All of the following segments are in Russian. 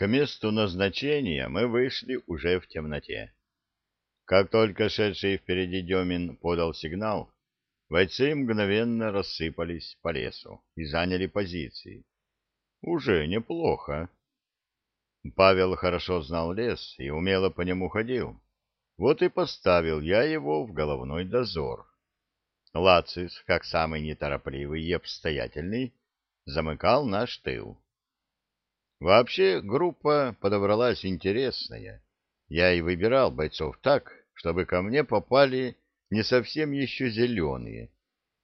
К месту назначения мы вышли уже в темноте. Как только шедший впереди Демин подал сигнал, бойцы мгновенно рассыпались по лесу и заняли позиции. Уже неплохо. Павел хорошо знал лес и умело по нему ходил. Вот и поставил я его в головной дозор. Лацис, как самый неторопливый и обстоятельный, замыкал наш тыл. Вообще группа подобралась интересная. Я и выбирал бойцов так, чтобы ко мне попали не совсем еще зеленые,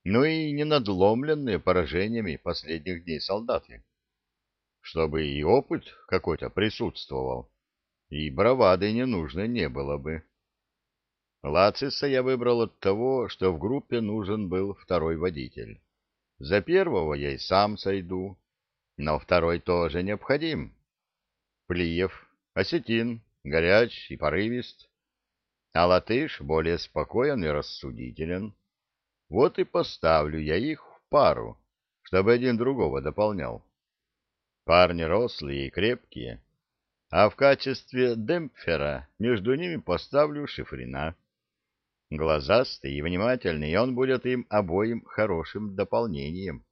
но и не надломленные поражениями последних дней солдаты. Чтобы и опыт какой-то присутствовал, и бравады не нужно не было бы. Лациса я выбрал от того, что в группе нужен был второй водитель. За первого я и сам сойду, но второй тоже необходим. Плиев, осетин, горяч и порывист, а латыш более спокоен и рассудителен. Вот и поставлю я их в пару, чтобы один другого дополнял. Парни рослые и крепкие, а в качестве демпфера между ними поставлю шифрина. Глазастый и внимательный, он будет им обоим хорошим дополнением.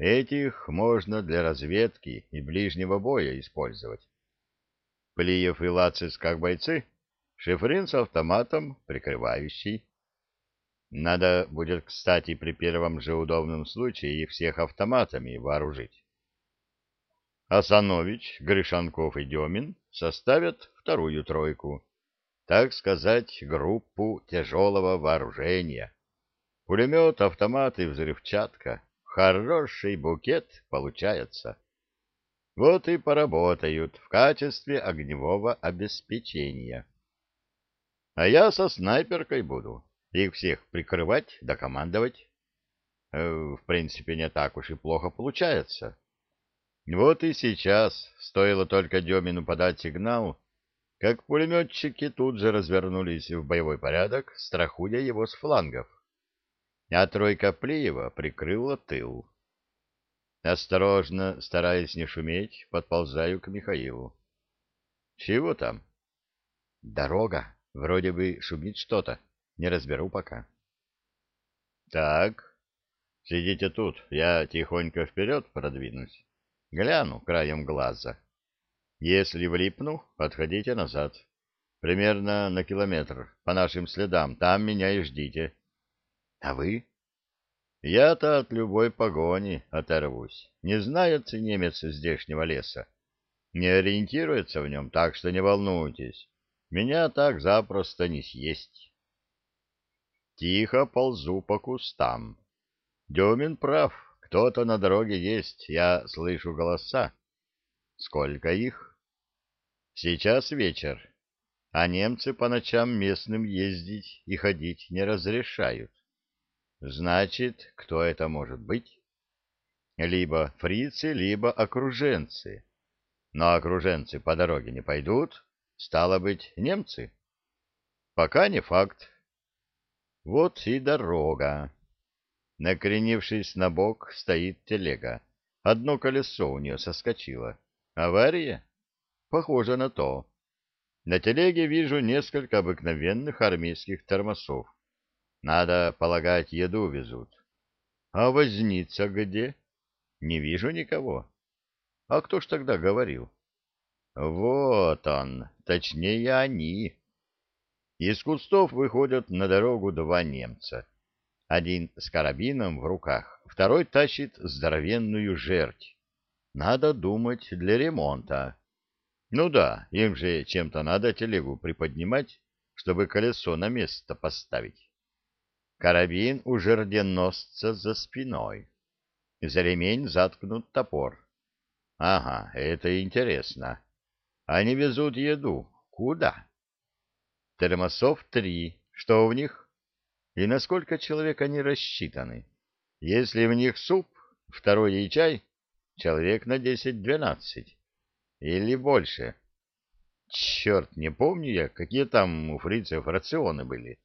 Этих можно для разведки и ближнего боя использовать. Плиев и Лацис как бойцы, Шифрин с автоматом прикрывающий. Надо будет, кстати, при первом же удобном случае их всех автоматами вооружить. Асанович, Гришанков и Демин составят вторую тройку, так сказать, группу тяжелого вооружения. Пулемет, автомат и взрывчатка. Хороший букет получается. Вот и поработают в качестве огневого обеспечения. А я со снайперкой буду. Их всех прикрывать да командовать. Э, в принципе, не так уж и плохо получается. Вот и сейчас, стоило только Демину подать сигнал, как пулеметчики тут же развернулись в боевой порядок, страхуя его с флангов а тройка Плиева прикрыла тыл. Осторожно, стараясь не шуметь, подползаю к Михаилу. — Чего там? — Дорога. Вроде бы шумит что-то. Не разберу пока. — Так, сидите тут, я тихонько вперед продвинусь. Гляну краем глаза. Если влипну, отходите назад. Примерно на километр, по нашим следам. Там меня и ждите. А вы? Я-то от любой погони оторвусь. Не знает немец здешнего леса. Не ориентируется в нем, так что не волнуйтесь. Меня так запросто не съесть. Тихо ползу по кустам. Демин прав. Кто-то на дороге есть. Я слышу голоса. Сколько их? Сейчас вечер, а немцы по ночам местным ездить и ходить не разрешают. Значит, кто это может быть? Либо фрицы, либо окруженцы. Но окруженцы по дороге не пойдут, стало быть, немцы. Пока не факт. Вот и дорога. Накренившись на бок, стоит телега. Одно колесо у нее соскочило. Авария? Похоже на то. На телеге вижу несколько обыкновенных армейских тормозов. Надо полагать, еду везут. А возница где? Не вижу никого. А кто ж тогда говорил? Вот он, точнее они. Из кустов выходят на дорогу два немца. Один с карабином в руках, второй тащит здоровенную жерть. Надо думать для ремонта. Ну да, им же чем-то надо телегу приподнимать, чтобы колесо на место поставить. Карабин у жерденосца за спиной. За ремень заткнут топор. Ага, это интересно. Они везут еду. Куда? Термосов три. Что в них? И на сколько человек они рассчитаны? Если в них суп, второй и чай, человек на десять-двенадцать. Или больше. Черт, не помню я, какие там у фрицев рационы были.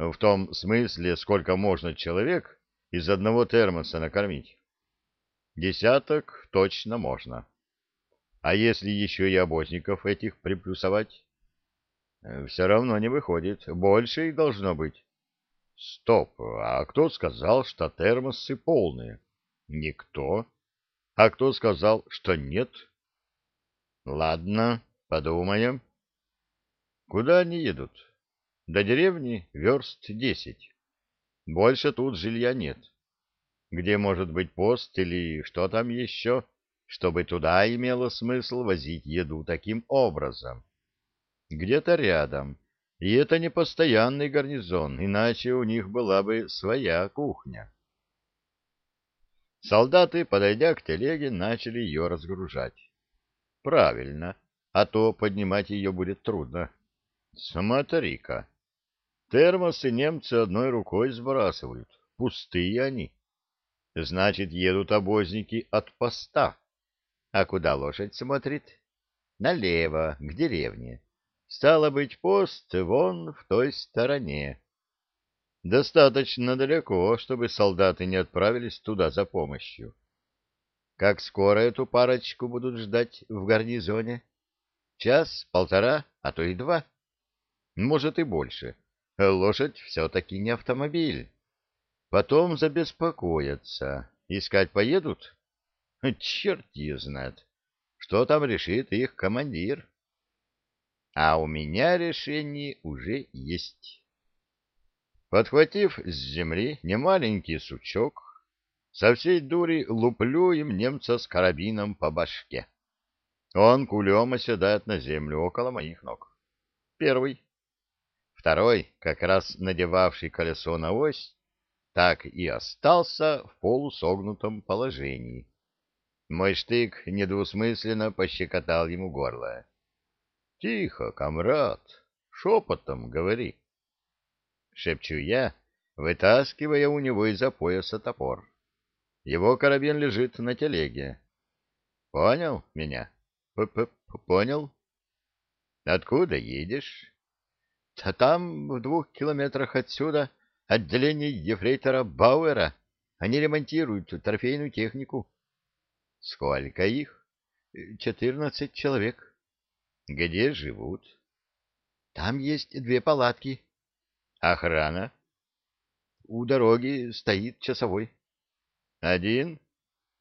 В том смысле, сколько можно человек из одного термоса накормить. Десяток точно можно. А если еще и обозников этих приплюсовать? Э, Все равно не выходит. Больше их должно быть. Стоп, а кто сказал, что термосы полные? Никто. А кто сказал, что нет? Ладно, подумаем. Куда они едут? До деревни верст десять. Больше тут жилья нет. Где может быть пост или что там еще, чтобы туда имело смысл возить еду таким образом? Где-то рядом. И это не постоянный гарнизон, иначе у них была бы своя кухня. Солдаты, подойдя к телеге, начали ее разгружать. Правильно, а то поднимать ее будет трудно. Смотри-ка, термосы немцы одной рукой сбрасывают, пустые они. Значит, едут обозники от поста. А куда лошадь смотрит? Налево, к деревне. Стало быть, пост вон в той стороне. Достаточно далеко, чтобы солдаты не отправились туда за помощью. Как скоро эту парочку будут ждать в гарнизоне? Час, полтора, а то и два. Может и больше. Лошадь все-таки не автомобиль. Потом забеспокоятся. Искать поедут? Черт ее знает. Что там решит их командир? А у меня решение уже есть. Подхватив с земли немаленький сучок, со всей дури луплю им немца с карабином по башке. Он кулем оседает на землю около моих ног. Первый. Второй, как раз надевавший колесо на ось, так и остался в полусогнутом положении. Мой штык недвусмысленно пощекотал ему горло. — Тихо, комрад, шепотом говори. Шепчу я, вытаскивая у него из-за пояса топор. Его карабин лежит на телеге. — Понял меня? П -п Понял? — Откуда едешь? — Да там, в двух километрах отсюда, отделение ефрейтора Бауэра. Они ремонтируют трофейную технику. — Сколько их? — Четырнадцать человек. Где живут? Там есть две палатки. Охрана? У дороги стоит часовой. Один?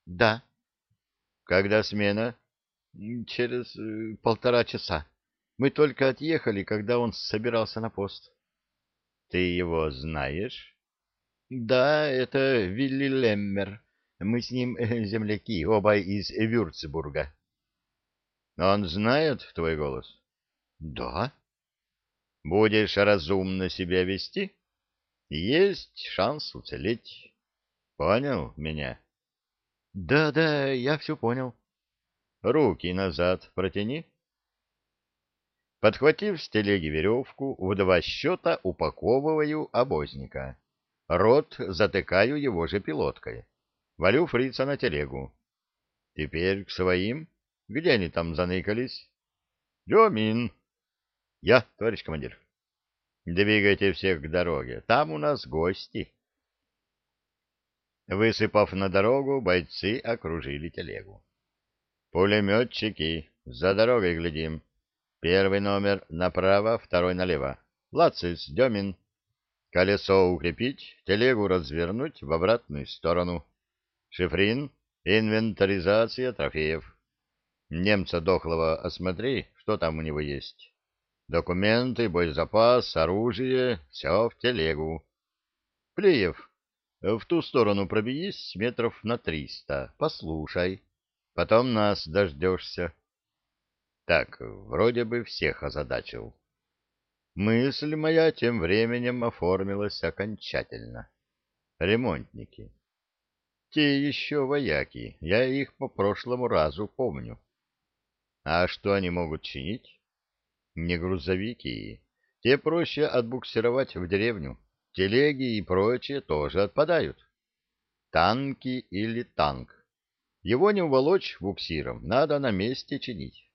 Да. Когда смена? Через э, полтора часа. Мы только отъехали, когда он собирался на пост. Ты его знаешь? Да, это Вилли Леммер. Мы с ним э, земляки, оба из Вюрцбурга. Он знает твой голос? Да. Будешь разумно себя вести? Есть шанс уцелеть. Понял меня? Да, да, я все понял. Руки назад протяни. Подхватив с телеги веревку, в два счета упаковываю обозника. Рот затыкаю его же пилоткой. Валю фрица на телегу. Теперь к своим. Где они там заныкались? Демин. Я, товарищ командир. Двигайте всех к дороге. Там у нас гости. Высыпав на дорогу, бойцы окружили телегу. Пулеметчики, за дорогой глядим. Первый номер направо, второй налево. Лацис, Демин. Колесо укрепить, телегу развернуть в обратную сторону. Шифрин, инвентаризация трофеев. Немца дохлого осмотри, что там у него есть. Документы, боезапас, оружие, все в телегу. Плеев, в ту сторону пробегись метров на триста, послушай. Потом нас дождешься. Так, вроде бы всех озадачил. Мысль моя тем временем оформилась окончательно. Ремонтники. Те еще вояки, я их по прошлому разу помню. А что они могут чинить? Не грузовики. Те проще отбуксировать в деревню. Телеги и прочее тоже отпадают. Танки или танк. Его не уволочь буксиром, надо на месте чинить.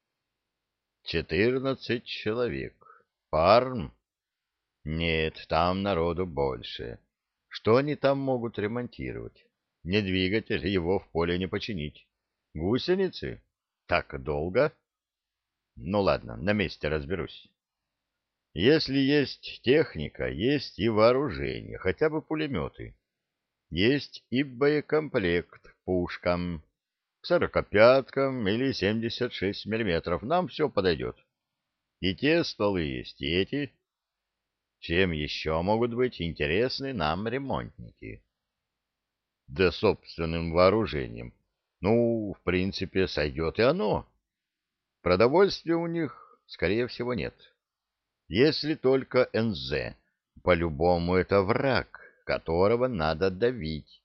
Четырнадцать человек. Парм? Нет, там народу больше. Что они там могут ремонтировать? Не двигатель, его в поле не починить. Гусеницы? Так долго? Ну ладно, на месте разберусь. Если есть техника, есть и вооружение, хотя бы пулеметы. Есть и боекомплект пушкам, к сорокопяткам или 76 миллиметров. Нам все подойдет. И те стволы есть, и эти. Чем еще могут быть интересны нам ремонтники? Да собственным вооружением. Ну, в принципе, сойдет и оно. Продовольствия у них, скорее всего, нет. Если только НЗ. По-любому это враг, которого надо давить.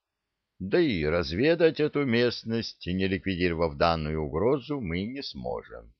Да и разведать эту местность, не ликвидировав данную угрозу, мы не сможем.